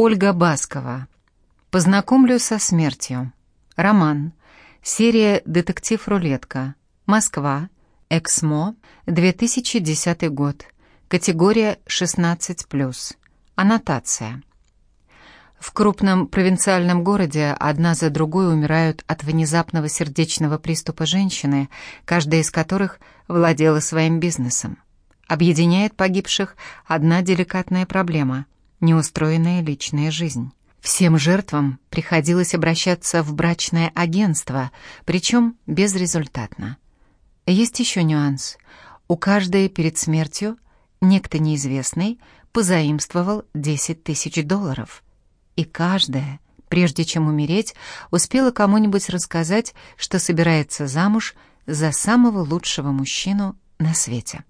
Ольга Баскова. Познакомлю со смертью. Роман. Серия «Детектив Рулетка». Москва. Эксмо. 2010 год. Категория 16+. Аннотация. В крупном провинциальном городе одна за другой умирают от внезапного сердечного приступа женщины, каждая из которых владела своим бизнесом. Объединяет погибших одна деликатная проблема – неустроенная личная жизнь. Всем жертвам приходилось обращаться в брачное агентство, причем безрезультатно. Есть еще нюанс. У каждой перед смертью некто неизвестный позаимствовал 10 тысяч долларов. И каждая, прежде чем умереть, успела кому-нибудь рассказать, что собирается замуж за самого лучшего мужчину на свете.